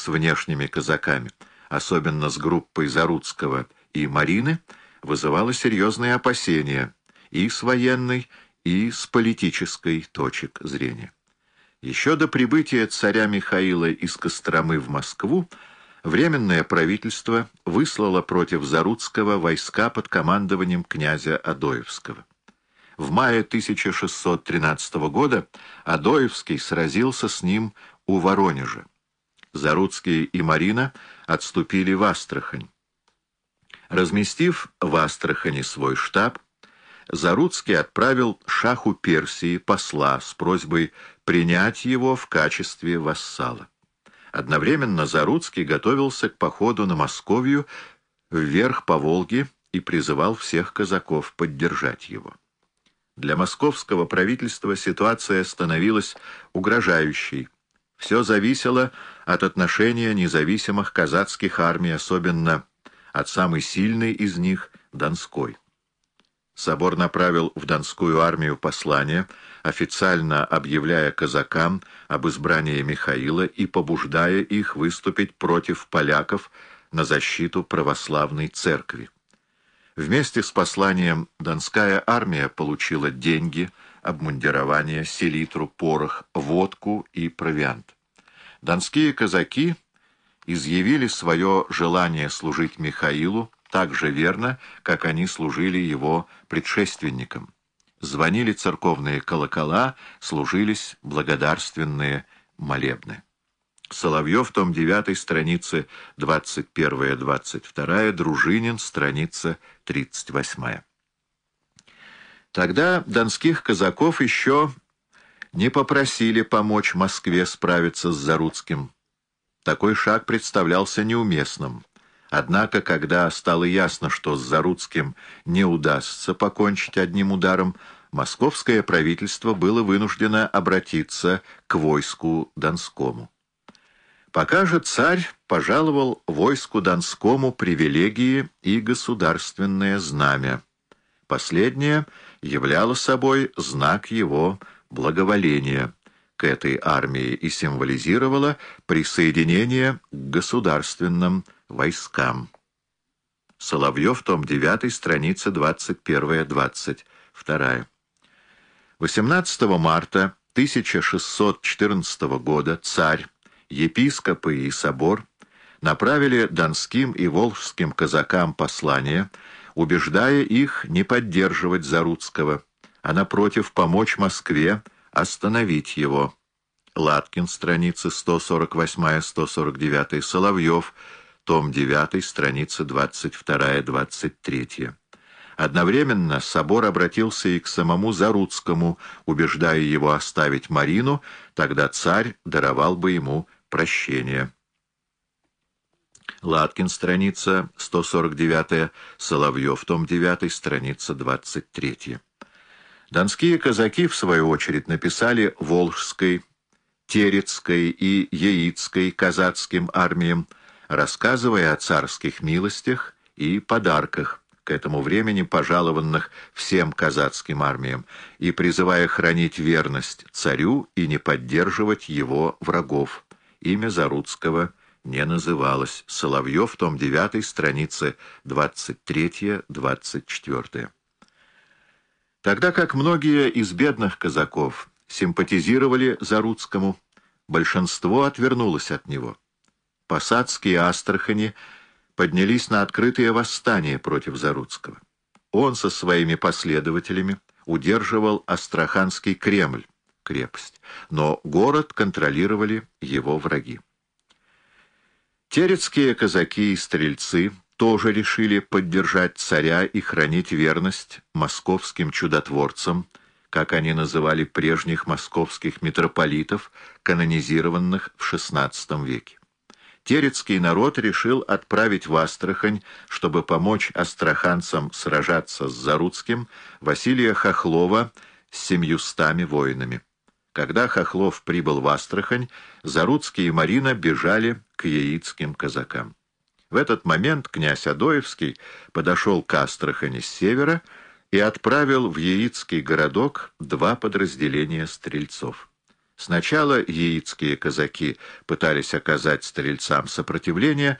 с внешними казаками, особенно с группой Заруцкого и Марины, вызывало серьезные опасения и с военной, и с политической точек зрения. Еще до прибытия царя Михаила из Костромы в Москву Временное правительство выслало против Заруцкого войска под командованием князя Адоевского. В мае 1613 года Адоевский сразился с ним у Воронежа. Заруцкий и Марина отступили в Астрахань. Разместив в Астрахани свой штаб, Заруцкий отправил шаху Персии посла с просьбой принять его в качестве вассала. Одновременно Заруцкий готовился к походу на Московию вверх по Волге и призывал всех казаков поддержать его. Для московского правительства ситуация становилась угрожающей. Все зависело от отношения независимых казацких армий, особенно от самой сильной из них — Донской. Собор направил в Донскую армию послание, официально объявляя казакам об избрании Михаила и побуждая их выступить против поляков на защиту православной церкви. Вместе с посланием Донская армия получила деньги, обмундирование, селитру, порох, водку и провиант. Донские казаки изъявили свое желание служить Михаилу, так же верно, как они служили его предшественникам. Звонили церковные колокола, служились благодарственные молебны. Соловьев, том 9, страницы 21-22, Дружинин, страница 38. Тогда донских казаков еще не попросили помочь Москве справиться с Заруцким. Такой шаг представлялся неуместным. Однако, когда стало ясно, что с Заруцким не удастся покончить одним ударом, московское правительство было вынуждено обратиться к войску Донскому. Пока же царь пожаловал войску Донскому привилегии и государственное знамя. Последнее являло собой знак его благоволения к этой армии и символизировало присоединение к государственным войскам. Соловьев, том 9, страница 21-22. 18 марта 1614 года царь, епископы и собор направили донским и волжским казакам послание, убеждая их не поддерживать Заруцкого, а напротив помочь Москве остановить его. Латкин, страницы 148-149, Соловьев, том 9, страница 22-23. Одновременно собор обратился и к самому Заруцкому, убеждая его оставить Марину, тогда царь даровал бы ему прощение. Латкин, страница 149, Соловьев, том 9, страница 23. Донские казаки, в свою очередь, написали Волжской, Терецкой и Яицкой казацким армиям, рассказывая о царских милостях и подарках, к этому времени пожалованных всем казацким армиям, и призывая хранить верность царю и не поддерживать его врагов. Имя Заруцкого не называлось. Соловьев, том 9, страницы 23-24. Тогда как многие из бедных казаков симпатизировали Заруцкому, большинство отвернулось от него. Посадские Астрахани поднялись на открытое восстание против Заруцкого. Он со своими последователями удерживал Астраханский Кремль, крепость, но город контролировали его враги. Терецкие казаки и стрельцы тоже решили поддержать царя и хранить верность московским чудотворцам, как они называли прежних московских митрополитов, канонизированных в XVI веке. Терецкий народ решил отправить в Астрахань, чтобы помочь астраханцам сражаться с Заруцким, Василия Хохлова с семьюстами воинами. Когда Хохлов прибыл в Астрахань, Заруцкий и Марина бежали к яицким казакам. В этот момент князь Адоевский подошел к Астрахани с севера и отправил в яицкий городок два подразделения стрельцов. Сначала яицкие казаки пытались оказать стрельцам сопротивление,